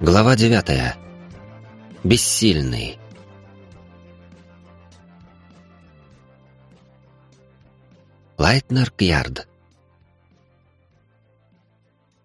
Глава девятая. Бессильный. Лайтнер Кьярд.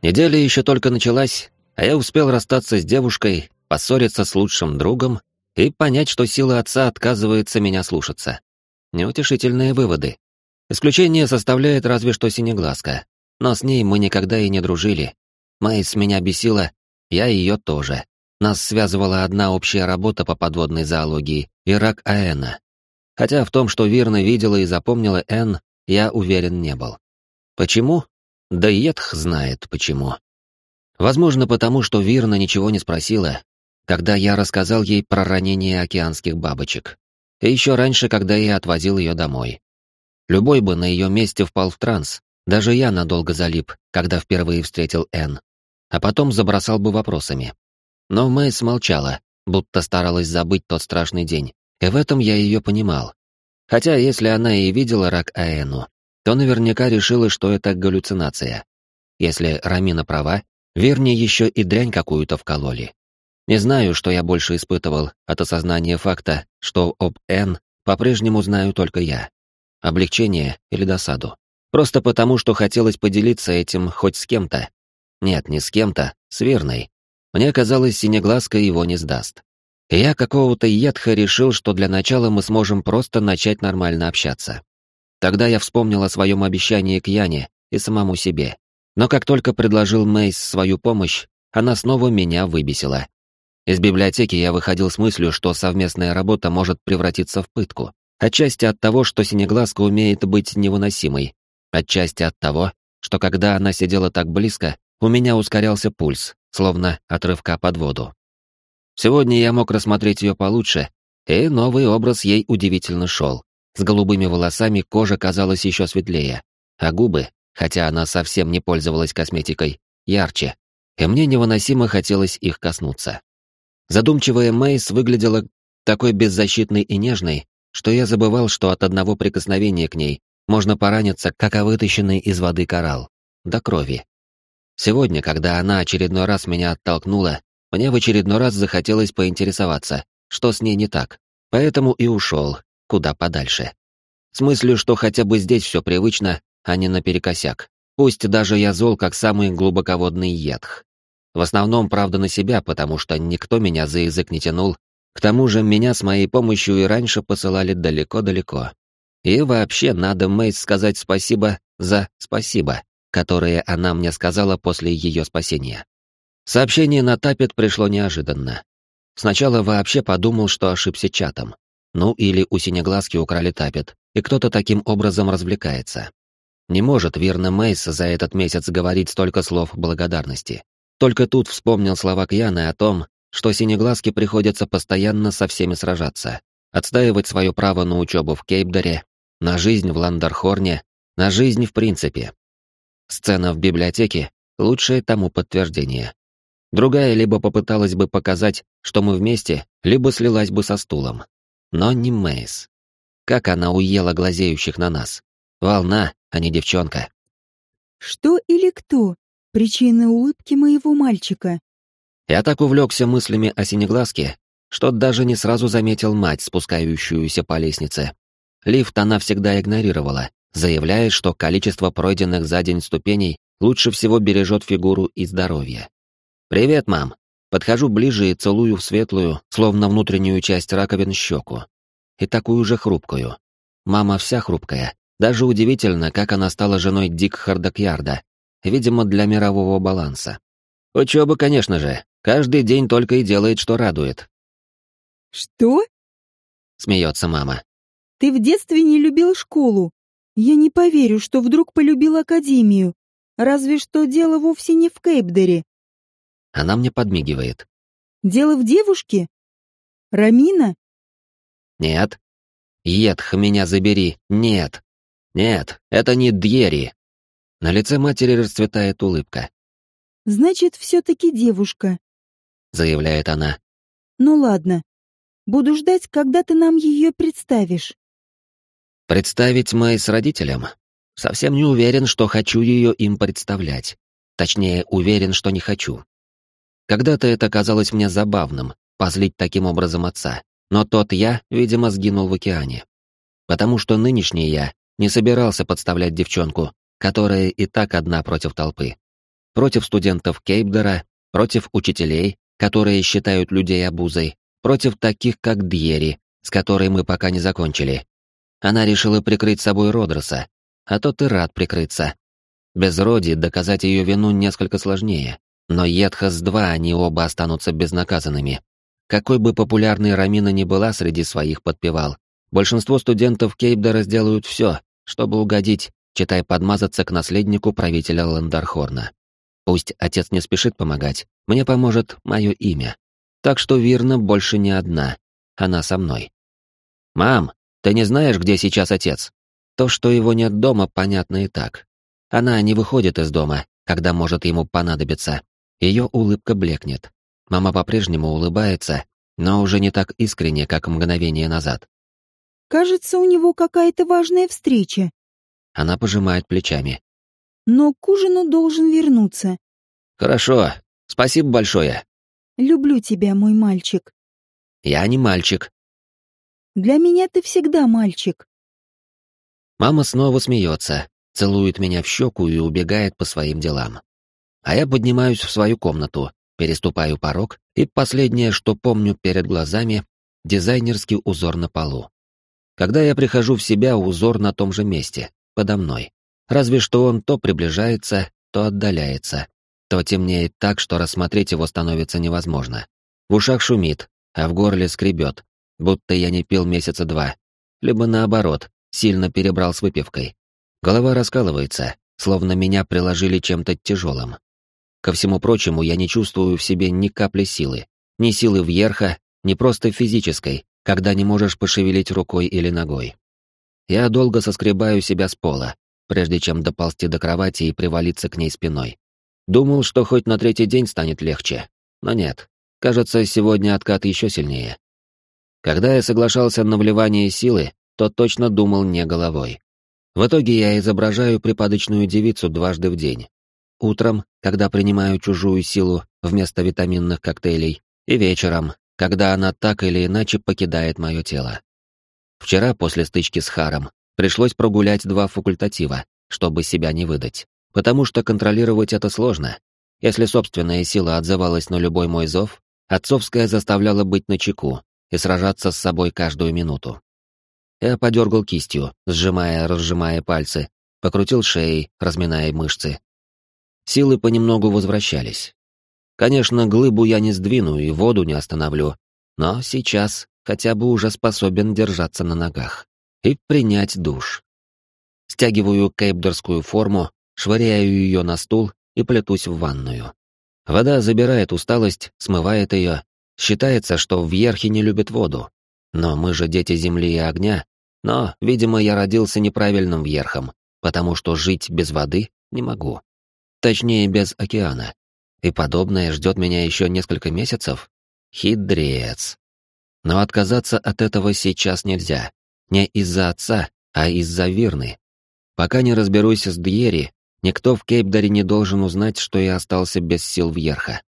Неделя еще только началась, а я успел расстаться с девушкой, поссориться с лучшим другом и понять, что сила отца отказывается меня слушаться. Неутешительные выводы. Исключение составляет разве что синеглазка, но с ней мы никогда и не дружили. Майс меня бесила, я ее тоже. Нас связывала одна общая работа по подводной зоологии — Ирак Аэна. Хотя в том, что Вирна видела и запомнила Н, я уверен не был. Почему? Да Етх знает почему. Возможно, потому что Вирна ничего не спросила, когда я рассказал ей про ранение океанских бабочек. И еще раньше, когда я отвозил ее домой. Любой бы на ее месте впал в транс, даже я надолго залип, когда впервые встретил Н а потом забросал бы вопросами. Но Мэй смолчала, будто старалась забыть тот страшный день, и в этом я ее понимал. Хотя если она и видела рак Аэну, то наверняка решила, что это галлюцинация. Если Рамина права, вернее еще и дрянь какую-то вкололи. Не знаю, что я больше испытывал от осознания факта, что об Н по-прежнему знаю только я. Облегчение или досаду. Просто потому, что хотелось поделиться этим хоть с кем-то, нет, не с кем-то, с Верной. Мне казалось, Синеглазка его не сдаст. И я какого-то едха решил, что для начала мы сможем просто начать нормально общаться. Тогда я вспомнил о своем обещании к Яне и самому себе. Но как только предложил Мейс свою помощь, она снова меня выбесила. Из библиотеки я выходил с мыслью, что совместная работа может превратиться в пытку. Отчасти от того, что Синеглазка умеет быть невыносимой. Отчасти от того, что когда она сидела так близко, у меня ускорялся пульс, словно отрывка под воду. Сегодня я мог рассмотреть ее получше, и новый образ ей удивительно шел. С голубыми волосами кожа казалась еще светлее, а губы, хотя она совсем не пользовалась косметикой, ярче, и мне невыносимо хотелось их коснуться. Задумчивая Мейс выглядела такой беззащитной и нежной, что я забывал, что от одного прикосновения к ней можно пораниться, как о вытащенный из воды коралл, до крови. Сегодня, когда она очередной раз меня оттолкнула, мне в очередной раз захотелось поинтересоваться, что с ней не так. Поэтому и ушел, куда подальше. С мыслью, что хотя бы здесь все привычно, а не наперекосяк. Пусть даже я зол, как самый глубоководный едх. В основном, правда, на себя, потому что никто меня за язык не тянул. К тому же меня с моей помощью и раньше посылали далеко-далеко. И вообще надо Мэйс сказать спасибо за спасибо которые она мне сказала после ее спасения. Сообщение на Тапет пришло неожиданно. Сначала вообще подумал, что ошибся чатом. Ну или у Синеглазки украли Тапет, и кто-то таким образом развлекается. Не может верно Мейс за этот месяц говорить столько слов благодарности. Только тут вспомнил слова Кьяны о том, что Синеглазке приходится постоянно со всеми сражаться, отстаивать свое право на учебу в Кейпдоре, на жизнь в Ландархорне, на жизнь в принципе. Сцена в библиотеке — лучшее тому подтверждение. Другая либо попыталась бы показать, что мы вместе, либо слилась бы со стулом. Но не Мэйс. Как она уела глазеющих на нас. Волна, а не девчонка. «Что или кто? Причина улыбки моего мальчика?» Я так увлекся мыслями о синеглазке, что даже не сразу заметил мать, спускающуюся по лестнице. Лифт она всегда игнорировала, заявляет, что количество пройденных за день ступеней лучше всего бережет фигуру и здоровье. «Привет, мам!» Подхожу ближе и целую в светлую, словно внутреннюю часть раковин щеку. И такую же хрупкую. Мама вся хрупкая. Даже удивительно, как она стала женой Дик Хардакьярда. Видимо, для мирового баланса. Учеба, конечно же. Каждый день только и делает, что радует. «Что?» — смеется мама. «Ты в детстве не любил школу, я не поверю, что вдруг полюбил Академию. Разве что дело вовсе не в Кейпдере. Она мне подмигивает. Дело в девушке? Рамина? Нет. Едх, меня забери. Нет. Нет, это не Дьери. На лице матери расцветает улыбка. Значит, все-таки девушка, заявляет она. Ну ладно. Буду ждать, когда ты нам ее представишь. Представить Мэй родителям? Совсем не уверен, что хочу ее им представлять. Точнее, уверен, что не хочу. Когда-то это казалось мне забавным, позлить таким образом отца, но тот я, видимо, сгинул в океане. Потому что нынешний я не собирался подставлять девчонку, которая и так одна против толпы. Против студентов Кейпдера, против учителей, которые считают людей обузой, против таких, как Дьери, с которой мы пока не закончили. Она решила прикрыть собой Родроса, а тот и рад прикрыться. Без Роди доказать ее вину несколько сложнее, но Едхас-2 они оба останутся безнаказанными. Какой бы популярной Рамина ни была среди своих подпевал, большинство студентов Кейпдера сделают все, чтобы угодить, читай подмазаться к наследнику правителя Ландархорна. Пусть отец не спешит помогать, мне поможет мое имя. Так что Вирна больше не одна, она со мной. «Мам, ты не знаешь, где сейчас отец?» То, что его нет дома, понятно и так. Она не выходит из дома, когда может ему понадобиться. Ее улыбка блекнет. Мама по-прежнему улыбается, но уже не так искренне, как мгновение назад. «Кажется, у него какая-то важная встреча». Она пожимает плечами но к ужину должен вернуться. Хорошо, спасибо большое. Люблю тебя, мой мальчик. Я не мальчик. Для меня ты всегда мальчик. Мама снова смеется, целует меня в щеку и убегает по своим делам. А я поднимаюсь в свою комнату, переступаю порог, и последнее, что помню перед глазами, дизайнерский узор на полу. Когда я прихожу в себя, узор на том же месте, подо мной. Разве что он то приближается, то отдаляется, то темнеет так, что рассмотреть его становится невозможно. В ушах шумит, а в горле скребет, будто я не пил месяца два. Либо наоборот, сильно перебрал с выпивкой. Голова раскалывается, словно меня приложили чем-то тяжелым. Ко всему прочему, я не чувствую в себе ни капли силы. Ни силы вверха, ни просто физической, когда не можешь пошевелить рукой или ногой. Я долго соскребаю себя с пола, прежде чем доползти до кровати и привалиться к ней спиной. Думал, что хоть на третий день станет легче, но нет. Кажется, сегодня откат еще сильнее. Когда я соглашался на вливание силы, то точно думал не головой. В итоге я изображаю припадочную девицу дважды в день. Утром, когда принимаю чужую силу вместо витаминных коктейлей, и вечером, когда она так или иначе покидает мое тело. Вчера, после стычки с Харом, Пришлось прогулять два факультатива, чтобы себя не выдать. Потому что контролировать это сложно. Если собственная сила отзывалась на любой мой зов, отцовская заставляла быть начеку и сражаться с собой каждую минуту. Я подергал кистью, сжимая-разжимая пальцы, покрутил шеей, разминая мышцы. Силы понемногу возвращались. Конечно, глыбу я не сдвину и воду не остановлю, но сейчас хотя бы уже способен держаться на ногах и принять душ. Стягиваю кейпдерскую форму, швыряю ее на стул и плетусь в ванную. Вода забирает усталость, смывает ее. Считается, что в Ерхе не любят воду. Но мы же дети земли и огня. Но, видимо, я родился неправильным Вьерхом, потому что жить без воды не могу. Точнее, без океана. И подобное ждет меня еще несколько месяцев? Хидрец. Но отказаться от этого сейчас нельзя. Не из-за отца, а из-за Вирны. Пока не разберусь с Дьери, никто в Кейпдаре не должен узнать, что я остался без сил Вьерха.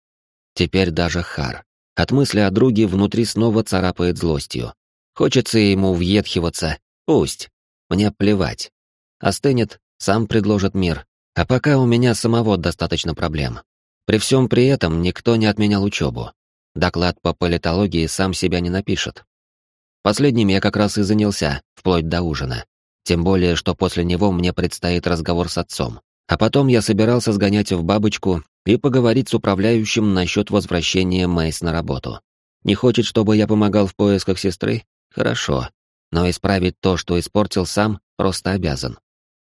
Теперь даже Хар. От мысли о друге внутри снова царапает злостью. Хочется ему въедхиваться. Пусть. Мне плевать. Остынет, сам предложит мир. А пока у меня самого достаточно проблем. При всем при этом никто не отменял учебу. Доклад по политологии сам себя не напишет. Последним я как раз и занялся, вплоть до ужина. Тем более, что после него мне предстоит разговор с отцом. А потом я собирался сгонять в бабочку и поговорить с управляющим насчет возвращения Мэйс на работу. Не хочет, чтобы я помогал в поисках сестры? Хорошо. Но исправить то, что испортил сам, просто обязан.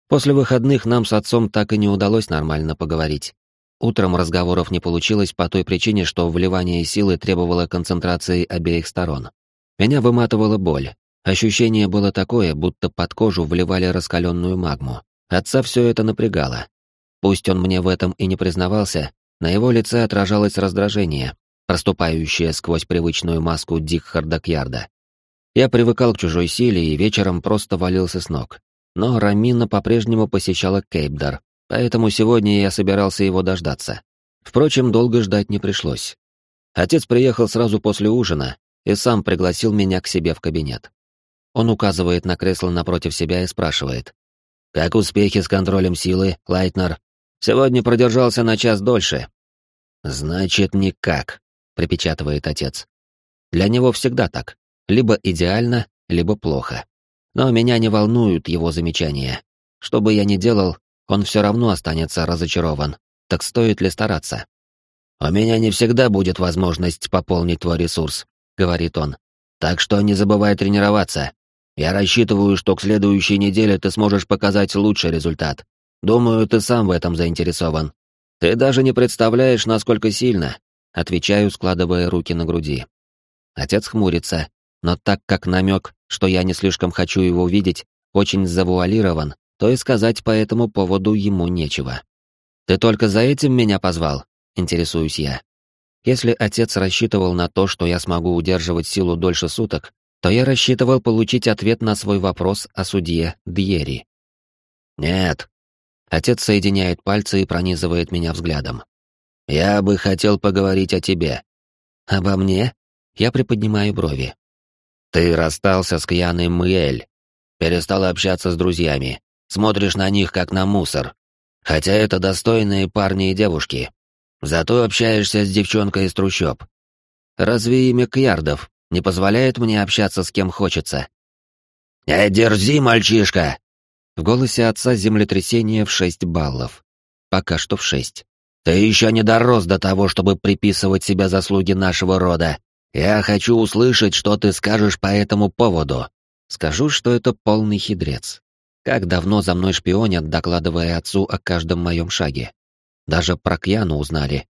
После выходных нам с отцом так и не удалось нормально поговорить. Утром разговоров не получилось по той причине, что вливание силы требовало концентрации обеих сторон. Меня выматывала боль. Ощущение было такое, будто под кожу вливали раскаленную магму. Отца все это напрягало. Пусть он мне в этом и не признавался, на его лице отражалось раздражение, проступающее сквозь привычную маску Дикхарда Кьярда. Я привыкал к чужой силе и вечером просто валился с ног. Но Рамина по-прежнему посещала Кейпдар, поэтому сегодня я собирался его дождаться. Впрочем, долго ждать не пришлось. Отец приехал сразу после ужина и сам пригласил меня к себе в кабинет. Он указывает на кресло напротив себя и спрашивает. «Как успехи с контролем силы, Лайтнер? Сегодня продержался на час дольше». «Значит, никак», — припечатывает отец. Для него всегда так. Либо идеально, либо плохо. Но меня не волнуют его замечания. Что бы я ни делал, он все равно останется разочарован. Так стоит ли стараться? «У меня не всегда будет возможность пополнить твой ресурс», — говорит он. «Так что не забывай тренироваться. Я рассчитываю, что к следующей неделе ты сможешь показать лучший результат. Думаю, ты сам в этом заинтересован. Ты даже не представляешь, насколько сильно», — отвечаю, складывая руки на груди. Отец хмурится, но так как намек, что я не слишком хочу его видеть, очень завуалирован, то и сказать по этому поводу ему нечего. «Ты только за этим меня позвал?» — интересуюсь я. Если отец рассчитывал на то, что я смогу удерживать силу дольше суток, то я рассчитывал получить ответ на свой вопрос о судье Дьери. «Нет». Отец соединяет пальцы и пронизывает меня взглядом. «Я бы хотел поговорить о тебе». «Обо мне?» Я приподнимаю брови. Ты расстался с Кьяной Муэль. Перестал общаться с друзьями. Смотришь на них как на мусор. Хотя это достойные парни и девушки. Зато общаешься с девчонкой из трущоб. Разве имя Кьярдов не позволяет мне общаться с кем хочется? «Не дерзи, мальчишка!» В голосе отца землетрясение в шесть баллов. Пока что в шесть. «Ты еще не дорос до того, чтобы приписывать себе заслуги нашего рода. Я хочу услышать, что ты скажешь по этому поводу. Скажу, что это полный хитрец. Как давно за мной шпионят, докладывая отцу о каждом моем шаге. Даже про Кьяну узнали.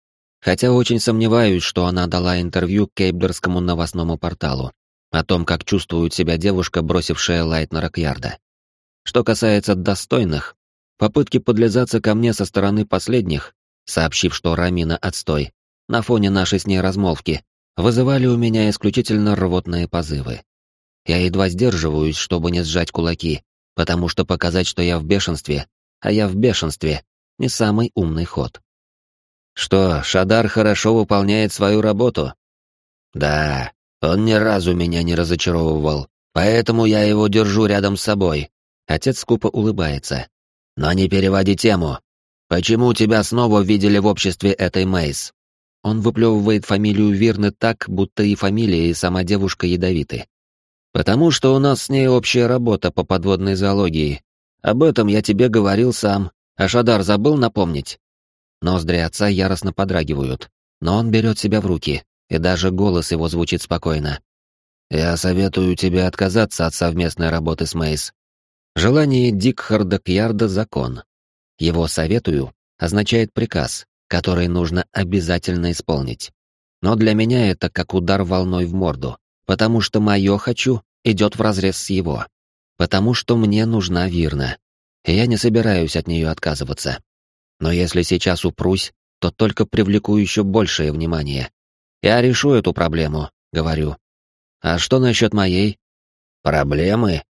Хотя очень сомневаюсь, что она дала интервью кейбдерскому новостному порталу о том, как чувствует себя девушка, бросившая Лайтнера Кьярда. Что касается достойных, попытки подлизаться ко мне со стороны последних, сообщив, что Рамина отстой, на фоне нашей с ней размолвки, вызывали у меня исключительно рвотные позывы. Я едва сдерживаюсь, чтобы не сжать кулаки, потому что показать, что я в бешенстве, а я в бешенстве, не самый умный ход. Что, Шадар хорошо выполняет свою работу? Да, он ни разу меня не разочаровывал, поэтому я его держу рядом с собой. Отец скупо улыбается. Но не переводи тему. Почему тебя снова видели в обществе этой Мейс? Он выплевывает фамилию Вирны так, будто и фамилия, и сама девушка ядовиты. «Потому что у нас с ней общая работа по подводной зоологии. Об этом я тебе говорил сам. А Шадар забыл напомнить?» Ноздри отца яростно подрагивают, но он берет себя в руки, и даже голос его звучит спокойно. «Я советую тебе отказаться от совместной работы с Мейс. Желание Дикхарда Кьярда — закон. Его «советую» означает приказ, который нужно обязательно исполнить. Но для меня это как удар волной в морду, потому что мое «хочу» идет вразрез с его. Потому что мне нужна Вирна. И я не собираюсь от нее отказываться. Но если сейчас упрусь, то только привлеку еще большее внимание. Я решу эту проблему, говорю. А что насчет моей? Проблемы?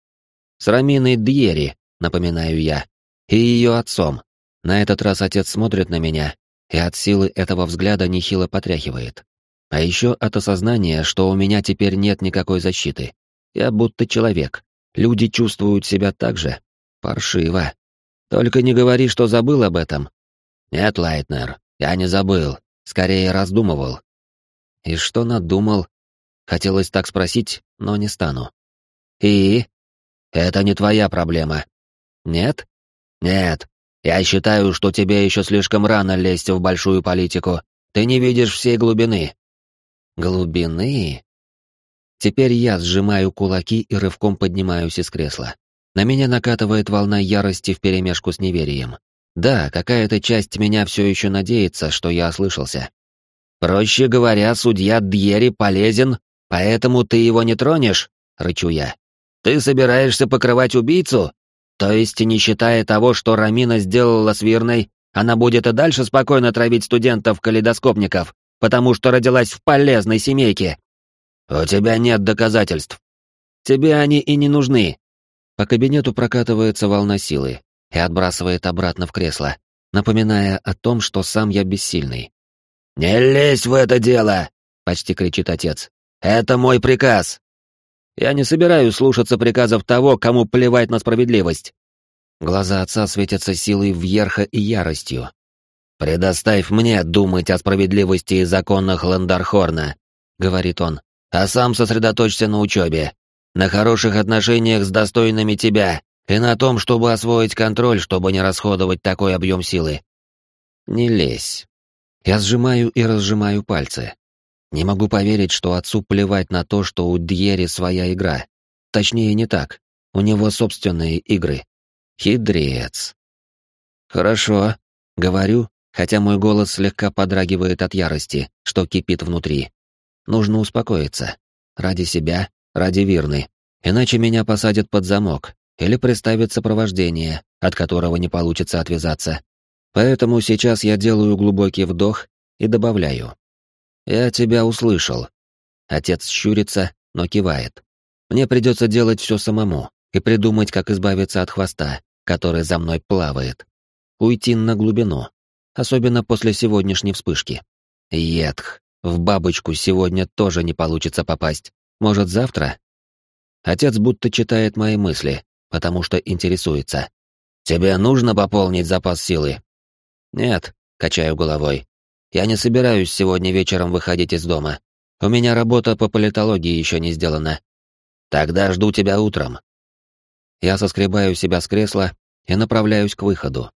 С Раминой Дьери, напоминаю я. И ее отцом. На этот раз отец смотрит на меня, и от силы этого взгляда нехило потряхивает. А еще от осознания, что у меня теперь нет никакой защиты. Я будто человек. Люди чувствуют себя так же. Паршиво. Только не говори, что забыл об этом. Нет, Лайтнер, я не забыл. Скорее раздумывал. И что надумал? Хотелось так спросить, но не стану. И? Это не твоя проблема. Нет? Нет, я считаю, что тебе еще слишком рано лезть в большую политику. Ты не видишь всей глубины». «Глубины?» Теперь я сжимаю кулаки и рывком поднимаюсь из кресла. На меня накатывает волна ярости вперемешку с неверием. Да, какая-то часть меня все еще надеется, что я ослышался. «Проще говоря, судья Дьери полезен, поэтому ты его не тронешь?» — рычу я. «Ты собираешься покрывать убийцу? То есть, не считая того, что Рамина сделала с Вирной, она будет и дальше спокойно травить студентов-калейдоскопников, потому что родилась в полезной семейке. У тебя нет доказательств. Тебе они и не нужны. По кабинету прокатывается волна силы и отбрасывает обратно в кресло, напоминая о том, что сам я бессильный. «Не лезь в это дело!» — почти кричит отец. «Это мой приказ!» «Я не собираюсь слушаться приказов того, кому плевать на справедливость!» Глаза отца светятся силой вверха и яростью. «Предоставь мне думать о справедливости и законах Ландархорна», — говорит он, «а сам сосредоточься на учебе, на хороших отношениях с достойными тебя и на том, чтобы освоить контроль, чтобы не расходовать такой объем силы». «Не лезь». Я сжимаю и разжимаю пальцы. Не могу поверить, что отцу плевать на то, что у Дьери своя игра. Точнее, не так. У него собственные игры. Хидрец. Хорошо, говорю, хотя мой голос слегка подрагивает от ярости, что кипит внутри. Нужно успокоиться. Ради себя, ради Вирны. Иначе меня посадят под замок, или приставят сопровождение, от которого не получится отвязаться. Поэтому сейчас я делаю глубокий вдох и добавляю. «Я тебя услышал». Отец щурится, но кивает. Мне придется делать все самому и придумать, как избавиться от хвоста, который за мной плавает. Уйти на глубину особенно после сегодняшней вспышки. Едх, в бабочку сегодня тоже не получится попасть. Может, завтра? Отец будто читает мои мысли, потому что интересуется. «Тебе нужно пополнить запас силы?» «Нет», — качаю головой. «Я не собираюсь сегодня вечером выходить из дома. У меня работа по политологии еще не сделана. Тогда жду тебя утром». Я соскребаю себя с кресла и направляюсь к выходу.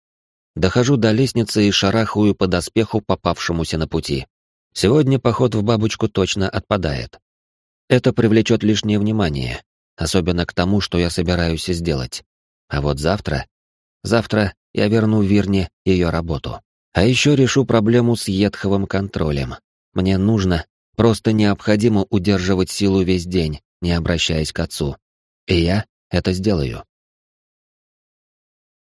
Дохожу до лестницы и шарахаю по доспеху, попавшемуся на пути. Сегодня поход в бабочку точно отпадает. Это привлечет лишнее внимание, особенно к тому, что я собираюсь сделать. А вот завтра... Завтра я верну Вирне ее работу. А еще решу проблему с едховым контролем. Мне нужно, просто необходимо удерживать силу весь день, не обращаясь к отцу. И я это сделаю.